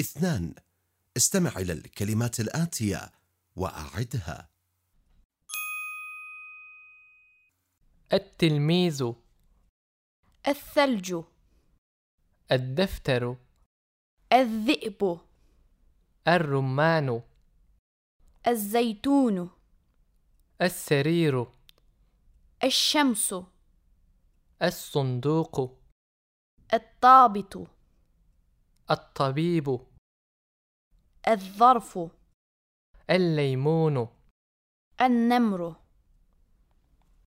اثنان. استمع إلى الكلمات الآتية وأعدها. التلميذ. الثلج. الدفتر. الذئب. الرمان. الزيتون. السرير. الشمس. الصندوق. الطابط الطبيب. الظرف. الليمون. النمر.